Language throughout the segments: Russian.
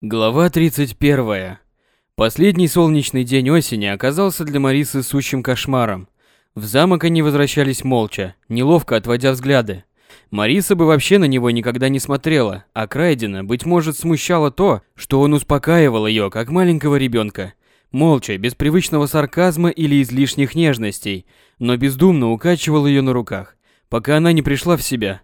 Глава 31. Последний солнечный день осени оказался для Марисы сущим кошмаром. В замок они возвращались молча, неловко отводя взгляды. Мариса бы вообще на него никогда не смотрела, а Крайдена, быть может, смущало то, что он успокаивал ее, как маленького ребенка. Молча, без привычного сарказма или излишних нежностей, но бездумно укачивал ее на руках, пока она не пришла в себя.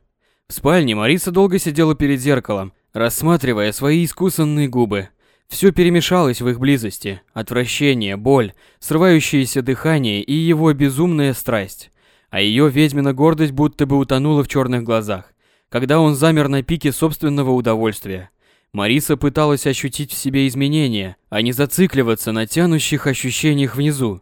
В спальне Мариса долго сидела перед зеркалом, рассматривая свои искусанные губы. Все перемешалось в их близости. Отвращение, боль, срывающееся дыхание и его безумная страсть. А ее ведьмина гордость будто бы утонула в черных глазах, когда он замер на пике собственного удовольствия. Мариса пыталась ощутить в себе изменения, а не зацикливаться на тянущих ощущениях внизу.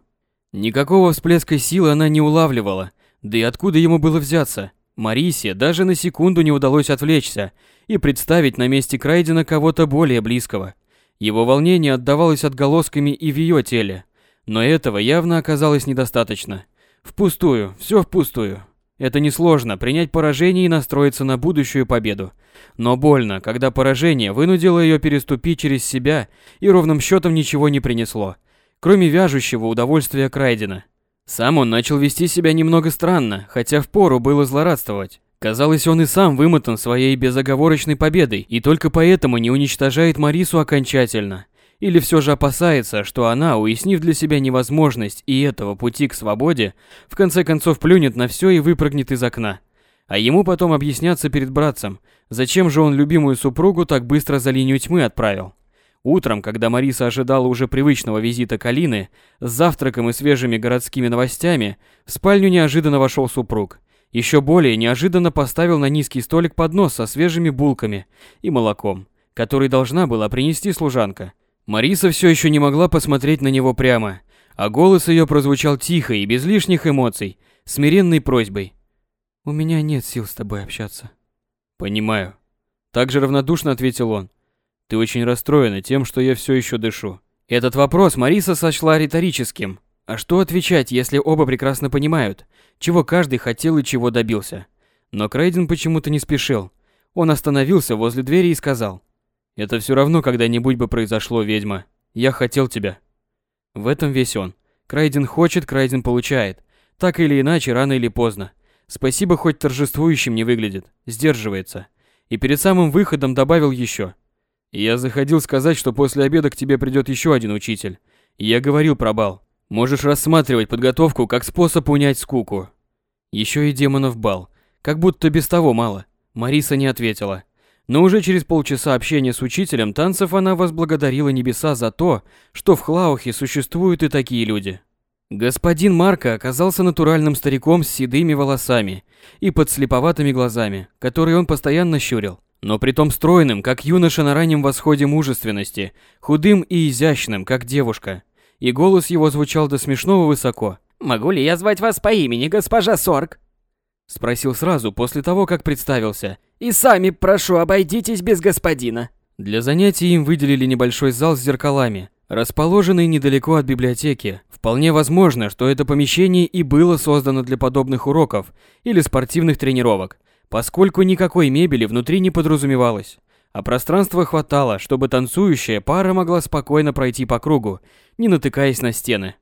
Никакого всплеска силы она не улавливала, да и откуда ему было взяться? Марисе даже на секунду не удалось отвлечься и представить на месте Крайдена кого-то более близкого. Его волнение отдавалось отголосками и в ее теле, но этого явно оказалось недостаточно. Впустую, все впустую. Это несложно, принять поражение и настроиться на будущую победу. Но больно, когда поражение вынудило ее переступить через себя и ровным счетом ничего не принесло, кроме вяжущего удовольствия Крайдена. Сам он начал вести себя немного странно, хотя впору было злорадствовать. Казалось, он и сам вымотан своей безоговорочной победой и только поэтому не уничтожает Марису окончательно. Или все же опасается, что она, уяснив для себя невозможность и этого пути к свободе, в конце концов плюнет на все и выпрыгнет из окна. А ему потом объясняться перед братцем, зачем же он любимую супругу так быстро за линию тьмы отправил. Утром, когда Мариса ожидала уже привычного визита Калины, с завтраком и свежими городскими новостями, в спальню неожиданно вошел супруг. Еще более неожиданно поставил на низкий столик поднос со свежими булками и молоком, который должна была принести служанка. Мариса все еще не могла посмотреть на него прямо, а голос ее прозвучал тихо и без лишних эмоций, смиренной просьбой. «У меня нет сил с тобой общаться». «Понимаю». Также равнодушно ответил он. Ты очень расстроена тем, что я все еще дышу. Этот вопрос Мариса сочла риторическим. А что отвечать, если оба прекрасно понимают, чего каждый хотел и чего добился? Но Крейден почему-то не спешил. Он остановился возле двери и сказал. «Это все равно когда-нибудь бы произошло, ведьма. Я хотел тебя». В этом весь он. Крайден хочет, Крайден получает. Так или иначе, рано или поздно. Спасибо хоть торжествующим не выглядит, сдерживается. И перед самым выходом добавил еще. Я заходил сказать, что после обеда к тебе придет еще один учитель. Я говорил про бал. Можешь рассматривать подготовку как способ унять скуку. Еще и демонов бал. Как будто без того мало. Мариса не ответила. Но уже через полчаса общения с учителем танцев она возблагодарила небеса за то, что в Хлаухе существуют и такие люди. Господин Марко оказался натуральным стариком с седыми волосами и подслеповатыми глазами, которые он постоянно щурил но притом стройным, как юноша на раннем восходе мужественности, худым и изящным, как девушка. И голос его звучал до смешного высоко. «Могу ли я звать вас по имени, госпожа Сорг?» Спросил сразу, после того, как представился. «И сами, прошу, обойдитесь без господина». Для занятий им выделили небольшой зал с зеркалами, расположенный недалеко от библиотеки. Вполне возможно, что это помещение и было создано для подобных уроков или спортивных тренировок поскольку никакой мебели внутри не подразумевалось, а пространства хватало, чтобы танцующая пара могла спокойно пройти по кругу, не натыкаясь на стены.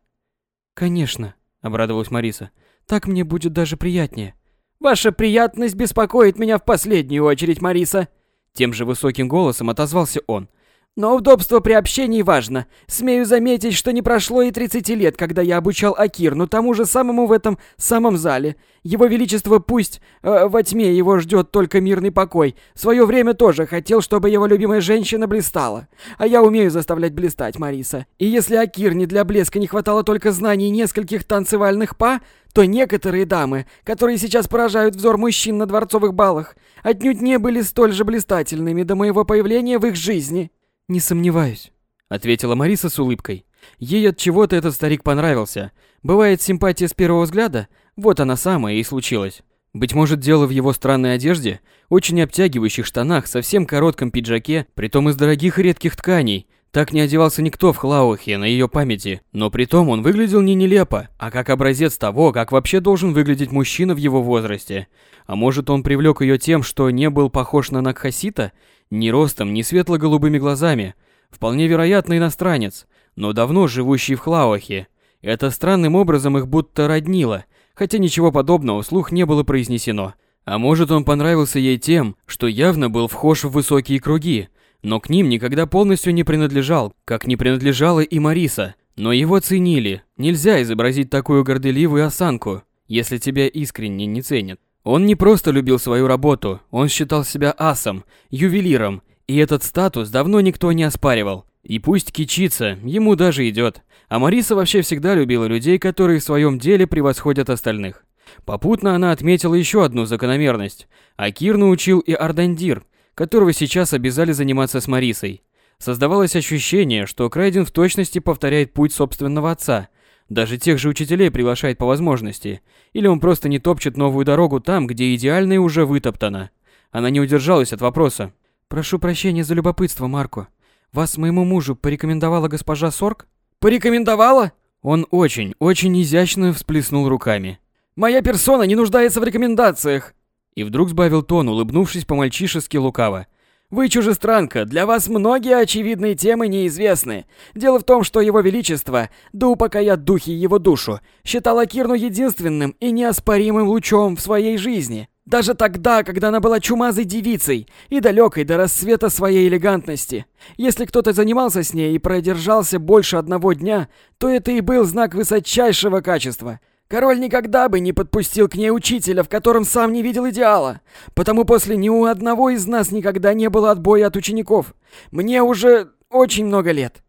«Конечно», — обрадовалась Мариса, — «так мне будет даже приятнее». «Ваша приятность беспокоит меня в последнюю очередь, Мариса», — тем же высоким голосом отозвался он, — но удобство при общении важно. Смею заметить, что не прошло и 30 лет, когда я обучал Акирну тому же самому в этом самом зале. Его Величество пусть э, во тьме его ждет только мирный покой. В свое время тоже хотел, чтобы его любимая женщина блистала. А я умею заставлять блистать, Мариса. И если Акирне для блеска не хватало только знаний нескольких танцевальных па, то некоторые дамы, которые сейчас поражают взор мужчин на дворцовых балах, отнюдь не были столь же блистательными до моего появления в их жизни. «Не сомневаюсь», — ответила Мариса с улыбкой. Ей от чего-то этот старик понравился. Бывает симпатия с первого взгляда, вот она самая и случилась. Быть может, дело в его странной одежде, очень обтягивающих штанах, совсем коротком пиджаке, притом из дорогих и редких тканей. Так не одевался никто в Хлаухе на ее памяти, но притом он выглядел не нелепо, а как образец того, как вообще должен выглядеть мужчина в его возрасте. А может, он привлек ее тем, что не был похож на Накхасита, Ни ростом, ни светло-голубыми глазами. Вполне вероятно иностранец, но давно живущий в Хлауахе. Это странным образом их будто роднило, хотя ничего подобного вслух не было произнесено. А может он понравился ей тем, что явно был вхож в высокие круги, но к ним никогда полностью не принадлежал, как не принадлежала и Мариса. Но его ценили. Нельзя изобразить такую горделивую осанку, если тебя искренне не ценят. Он не просто любил свою работу, он считал себя асом, ювелиром, и этот статус давно никто не оспаривал. И пусть кичится, ему даже идет. А Мариса вообще всегда любила людей, которые в своем деле превосходят остальных. Попутно она отметила еще одну закономерность. Акир научил и Ардандир, которого сейчас обязали заниматься с Марисой. Создавалось ощущение, что Крайден в точности повторяет путь собственного отца. Даже тех же учителей приглашает по возможности. Или он просто не топчет новую дорогу там, где идеальная уже вытоптана. Она не удержалась от вопроса. «Прошу прощения за любопытство, Марко. Вас моему мужу порекомендовала госпожа Сорг?» «Порекомендовала?» Он очень, очень изящно всплеснул руками. «Моя персона не нуждается в рекомендациях!» И вдруг сбавил тон, улыбнувшись по-мальчишески лукаво. Вы чужестранка, для вас многие очевидные темы неизвестны. Дело в том, что его величество, да упокоят духи его душу, считала Кирну единственным и неоспоримым лучом в своей жизни. Даже тогда, когда она была чумазой девицей и далекой до рассвета своей элегантности. Если кто-то занимался с ней и продержался больше одного дня, то это и был знак высочайшего качества – Король никогда бы не подпустил к ней учителя, в котором сам не видел идеала. Потому после ни у одного из нас никогда не было отбоя от учеников. Мне уже очень много лет.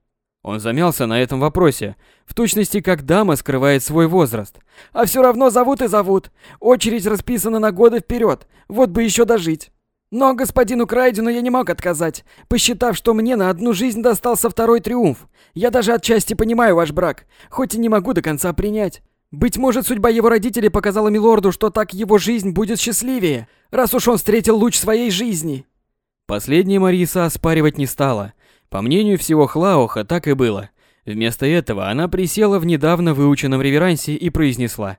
Он замялся на этом вопросе, в точности как дама скрывает свой возраст. А все равно зовут и зовут. Очередь расписана на годы вперед. Вот бы еще дожить. Но господину Крайдену я не мог отказать, посчитав, что мне на одну жизнь достался второй триумф. Я даже отчасти понимаю ваш брак, хоть и не могу до конца принять. Быть может, судьба его родителей показала милорду, что так его жизнь будет счастливее, раз уж он встретил луч своей жизни. Последнее Мариса оспаривать не стала. По мнению всего Хлауха, так и было. Вместо этого она присела в недавно выученном реверансе и произнесла.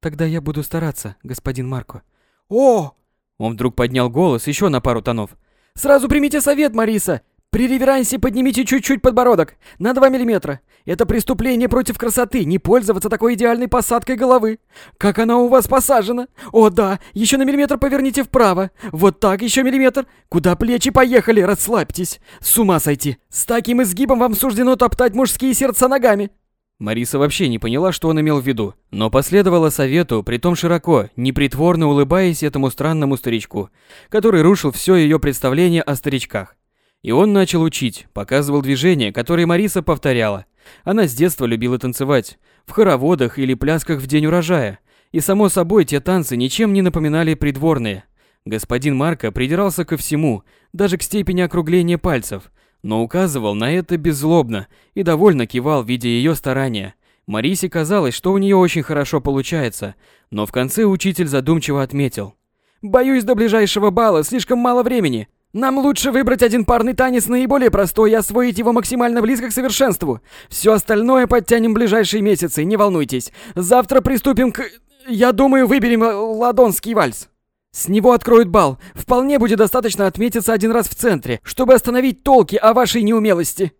«Тогда я буду стараться, господин Марко». «О!» Он вдруг поднял голос еще на пару тонов. «Сразу примите совет, Мариса! При реверансе поднимите чуть-чуть подбородок, на 2 миллиметра. Это преступление против красоты, не пользоваться такой идеальной посадкой головы. Как она у вас посажена? О да, еще на миллиметр поверните вправо. Вот так, еще миллиметр. Куда плечи поехали, расслабьтесь. С ума сойти. С таким изгибом вам суждено топтать мужские сердца ногами. Мариса вообще не поняла, что он имел в виду, но последовала совету, притом широко, непритворно улыбаясь этому странному старичку, который рушил все ее представление о старичках. И он начал учить, показывал движения, которые Мариса повторяла. Она с детства любила танцевать, в хороводах или плясках в день урожая. И само собой, те танцы ничем не напоминали придворные. Господин Марко придирался ко всему, даже к степени округления пальцев, но указывал на это беззлобно и довольно кивал, видя ее старания. Марисе казалось, что у нее очень хорошо получается, но в конце учитель задумчиво отметил. «Боюсь, до ближайшего бала слишком мало времени. Нам лучше выбрать один парный танец наиболее простой и освоить его максимально близко к совершенству. Все остальное подтянем в ближайшие месяцы, не волнуйтесь. Завтра приступим к... Я думаю, выберем э, ладонский вальс. С него откроют бал. Вполне будет достаточно отметиться один раз в центре, чтобы остановить толки о вашей неумелости.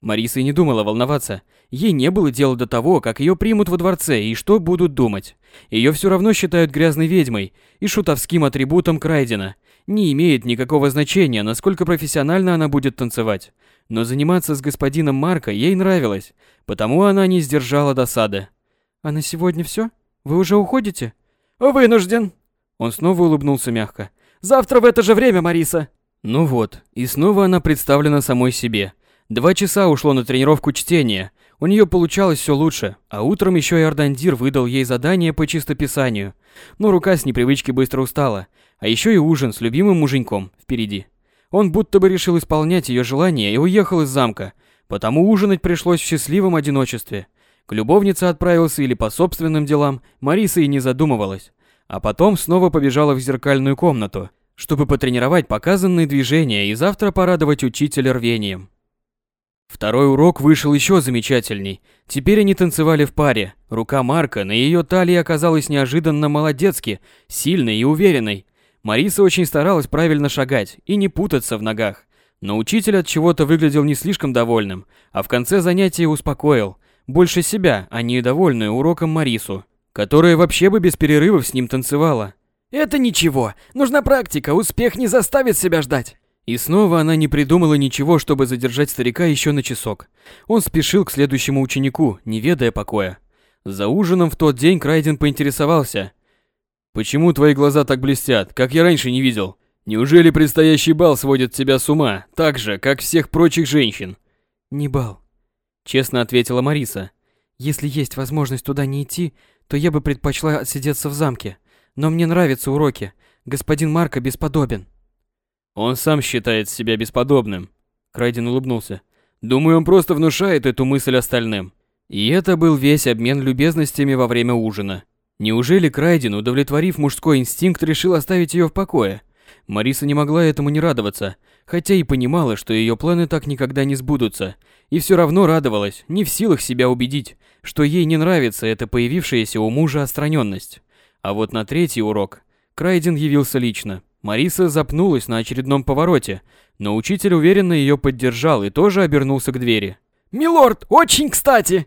Мариса и не думала волноваться. Ей не было дела до того, как ее примут во дворце и что будут думать. Ее все равно считают грязной ведьмой и шутовским атрибутом Крайдена – не имеет никакого значения, насколько профессионально она будет танцевать. Но заниматься с господином Марко ей нравилось, потому она не сдержала досады. «А на сегодня все? Вы уже уходите?» «Вынужден!» Он снова улыбнулся мягко. «Завтра в это же время, Мариса!» Ну вот, и снова она представлена самой себе. Два часа ушло на тренировку чтения. У нее получалось все лучше, а утром еще и Ардандир выдал ей задание по чистописанию. Но рука с непривычки быстро устала, а еще и ужин с любимым муженьком впереди. Он будто бы решил исполнять ее желание и уехал из замка, потому ужинать пришлось в счастливом одиночестве. К любовнице отправился или по собственным делам, Мариса и не задумывалась. А потом снова побежала в зеркальную комнату, чтобы потренировать показанные движения и завтра порадовать учителя рвением. Второй урок вышел еще замечательней. Теперь они танцевали в паре. Рука Марка на ее талии оказалась неожиданно молодецки, сильной и уверенной. Мариса очень старалась правильно шагать и не путаться в ногах. Но учитель от чего-то выглядел не слишком довольным, а в конце занятия успокоил. Больше себя, а не довольную уроком Марису, которая вообще бы без перерывов с ним танцевала. «Это ничего, нужна практика, успех не заставит себя ждать». И снова она не придумала ничего, чтобы задержать старика еще на часок. Он спешил к следующему ученику, не ведая покоя. За ужином в тот день Крайден поинтересовался. «Почему твои глаза так блестят, как я раньше не видел? Неужели предстоящий бал сводит тебя с ума, так же, как всех прочих женщин?» «Не бал», — честно ответила Мариса. «Если есть возможность туда не идти, то я бы предпочла отсидеться в замке. Но мне нравятся уроки. Господин Марко бесподобен». Он сам считает себя бесподобным. Крайден улыбнулся. Думаю, он просто внушает эту мысль остальным. И это был весь обмен любезностями во время ужина. Неужели Крайден, удовлетворив мужской инстинкт, решил оставить ее в покое? Мариса не могла этому не радоваться, хотя и понимала, что ее планы так никогда не сбудутся, и все равно радовалась, не в силах себя убедить, что ей не нравится эта появившаяся у мужа отстраненность. А вот на третий урок Крайден явился лично. Мариса запнулась на очередном повороте, но учитель уверенно ее поддержал и тоже обернулся к двери. «Милорд, очень кстати!»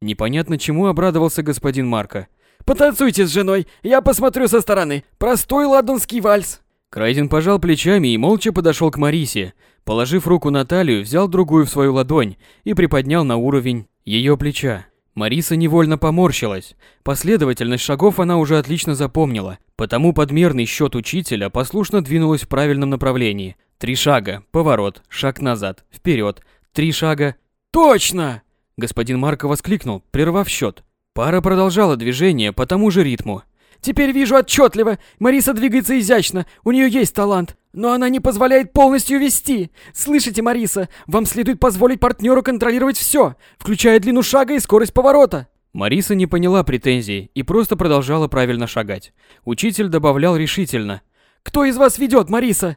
Непонятно чему обрадовался господин Марко. «Потанцуйте с женой, я посмотрю со стороны. Простой ладонский вальс». Крайден пожал плечами и молча подошел к Марисе. Положив руку на талию, взял другую в свою ладонь и приподнял на уровень ее плеча. Мариса невольно поморщилась. Последовательность шагов она уже отлично запомнила, потому подмерный счет учителя послушно двинулась в правильном направлении. Три шага, поворот, шаг назад, вперед, три шага. «Точно!» Господин Марко воскликнул, прервав счет. Пара продолжала движение по тому же ритму. Теперь вижу отчетливо. Мариса двигается изящно, у нее есть талант, но она не позволяет полностью вести. Слышите, Мариса, вам следует позволить партнеру контролировать все, включая длину шага и скорость поворота. Мариса не поняла претензий и просто продолжала правильно шагать. Учитель добавлял решительно. «Кто из вас ведет, Мариса?»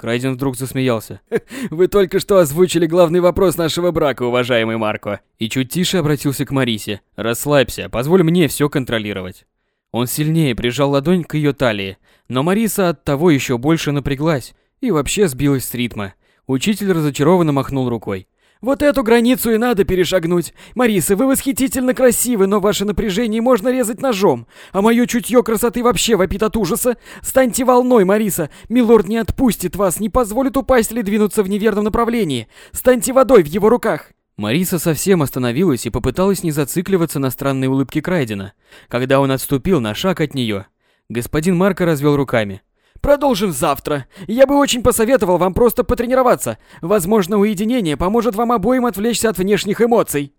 Крайден вдруг засмеялся. «Вы только что озвучили главный вопрос нашего брака, уважаемый Марко». И чуть тише обратился к Марисе. «Расслабься, позволь мне все контролировать». Он сильнее прижал ладонь к ее талии, но Мариса от того еще больше напряглась и вообще сбилась с ритма. Учитель разочарованно махнул рукой. Вот эту границу и надо перешагнуть. Мариса, вы восхитительно красивы, но ваше напряжение можно резать ножом. А мое чутье красоты вообще вопит от ужаса. Станьте волной, Мариса. Милорд не отпустит вас, не позволит упасть или двинуться в неверном направлении. Станьте водой в его руках. Мариса совсем остановилась и попыталась не зацикливаться на странной улыбке Крайдена, когда он отступил на шаг от нее. Господин Марко развел руками. Продолжим завтра. Я бы очень посоветовал вам просто потренироваться. Возможно, уединение поможет вам обоим отвлечься от внешних эмоций.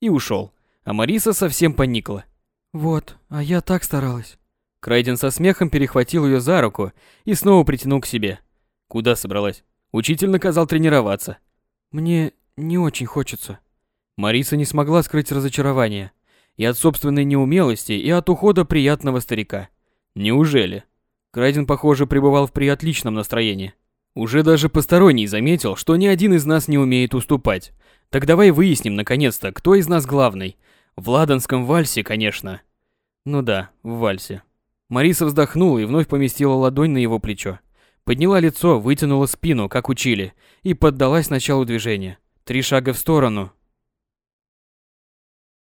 И ушел. А Мариса совсем поникла. Вот, а я так старалась. Крайден со смехом перехватил ее за руку и снова притянул к себе. Куда собралась? Учитель наказал тренироваться. Мне не очень хочется. Мариса не смогла скрыть разочарование. И от собственной неумелости, и от ухода приятного старика. Неужели? Крайден, похоже, пребывал в приотличном настроении. Уже даже посторонний заметил, что ни один из нас не умеет уступать. Так давай выясним, наконец-то, кто из нас главный. В ладанском вальсе, конечно. Ну да, в вальсе. Мариса вздохнула и вновь поместила ладонь на его плечо. Подняла лицо, вытянула спину, как учили, и поддалась началу движения. Три шага в сторону,